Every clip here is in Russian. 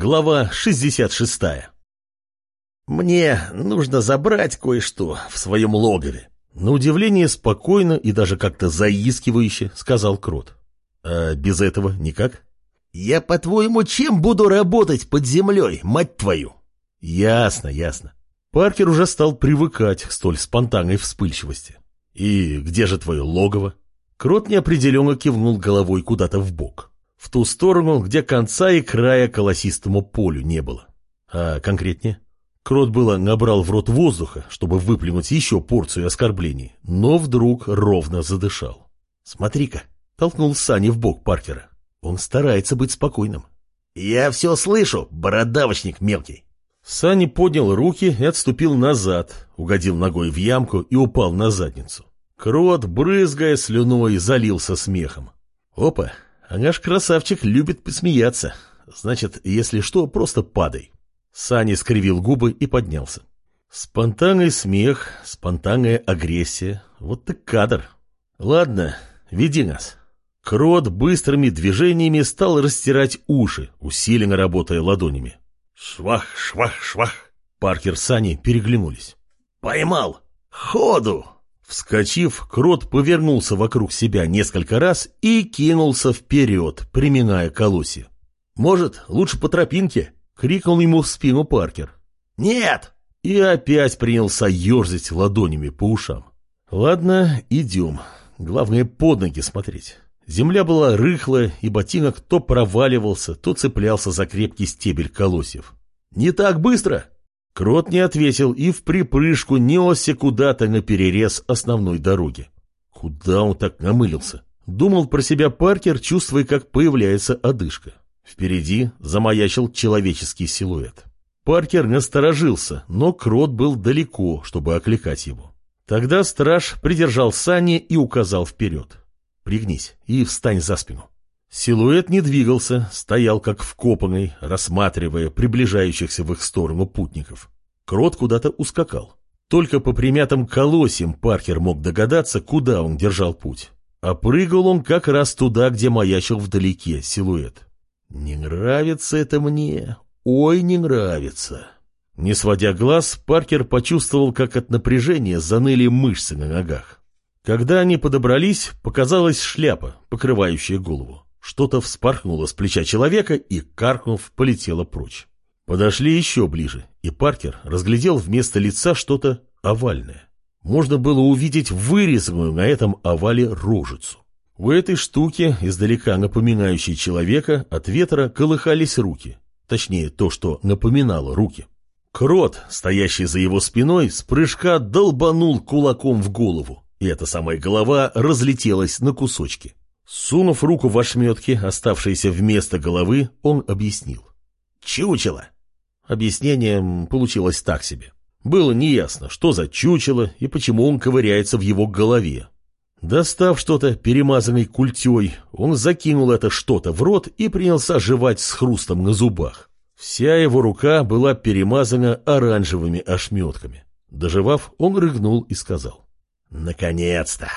Глава 66 «Мне нужно забрать кое-что в своем логове», — на удивление спокойно и даже как-то заискивающе сказал Крот. «А без этого никак?» «Я, по-твоему, чем буду работать под землей, мать твою?» «Ясно, ясно». Паркер уже стал привыкать к столь спонтанной вспыльчивости. «И где же твое логово?» Крот неопределенно кивнул головой куда-то в бок, в ту сторону, где конца и края колосистому полю не было. А конкретнее? Крот было набрал в рот воздуха, чтобы выплюнуть еще порцию оскорблений, но вдруг ровно задышал. «Смотри-ка!» — толкнул Сани в бок Паркера. Он старается быть спокойным. «Я все слышу, бородавочник мелкий!» Сани поднял руки и отступил назад, угодил ногой в ямку и упал на задницу. Крот, брызгая слюной, залился смехом. Опа, а наш красавчик любит посмеяться. Значит, если что, просто падай. Сани скривил губы и поднялся. Спонтанный смех, спонтанная агрессия. Вот так кадр. Ладно, веди нас. Крот быстрыми движениями стал растирать уши, усиленно работая ладонями. Швах, швах, швах. Паркер с Сани переглянулись. «Поймал! Ходу!» Вскочив, крот повернулся вокруг себя несколько раз и кинулся вперед, приминая колосья. «Может, лучше по тропинке?» — крикнул ему в спину Паркер. «Нет!» И опять принялся ерзать ладонями по ушам. «Ладно, идем. Главное, под ноги смотреть». Земля была рыхлая, и ботинок то проваливался, то цеплялся за крепкий стебель колосьев. «Не так быстро!» Крот не ответил и в припрыжку несся куда-то на перерез основной дороги. Куда он так намылился? Думал про себя Паркер, чувствуя, как появляется одышка. Впереди замаячил человеческий силуэт. Паркер насторожился, но Крот был далеко, чтобы окликать его. Тогда страж придержал сани и указал вперед. «Пригнись и встань за спину». Силуэт не двигался, стоял как вкопанный, рассматривая приближающихся в их сторону путников. Крот куда-то ускакал. Только по примятым колосьям Паркер мог догадаться, куда он держал путь. А прыгал он как раз туда, где маячил вдалеке силуэт. «Не нравится это мне. Ой, не нравится». Не сводя глаз, Паркер почувствовал, как от напряжения заныли мышцы на ногах. Когда они подобрались, показалась шляпа, покрывающая голову. Что-то вспорхнуло с плеча человека и, каркнув, полетело прочь. Подошли еще ближе, и Паркер разглядел вместо лица что-то овальное. Можно было увидеть вырезанную на этом овале рожицу. У этой штуки, издалека напоминающей человека, от ветра колыхались руки. Точнее, то, что напоминало руки. Крот, стоящий за его спиной, с прыжка долбанул кулаком в голову, и эта самая голова разлетелась на кусочки. Сунув руку в ошметки, оставшиеся вместо головы, он объяснил. «Чучело!» Объяснение получилось так себе. Было неясно, что за чучело и почему он ковыряется в его голове. Достав что-то, перемазанной культей, он закинул это что-то в рот и принялся жевать с хрустом на зубах. Вся его рука была перемазана оранжевыми ошметками. Доживав, он рыгнул и сказал. «Наконец-то!»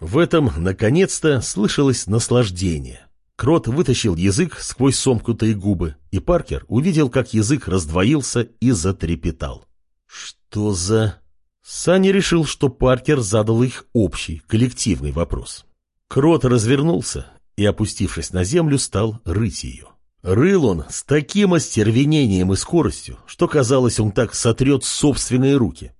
В этом, наконец-то, слышалось наслаждение. Крот вытащил язык сквозь сомкнутые губы, и Паркер увидел, как язык раздвоился и затрепетал. «Что за...» Санни решил, что Паркер задал их общий, коллективный вопрос. Крот развернулся и, опустившись на землю, стал рыть ее. Рыл он с таким остервенением и скоростью, что, казалось, он так сотрет собственные руки.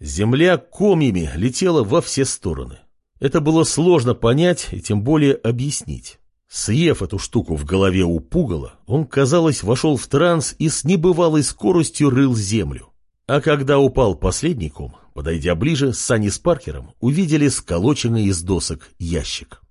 Земля комьями летела во все стороны. Это было сложно понять и тем более объяснить. Съев эту штуку в голове у пугала, он, казалось, вошел в транс и с небывалой скоростью рыл землю. А когда упал последний ком, подойдя ближе, Сани с Паркером увидели сколоченный из досок ящик.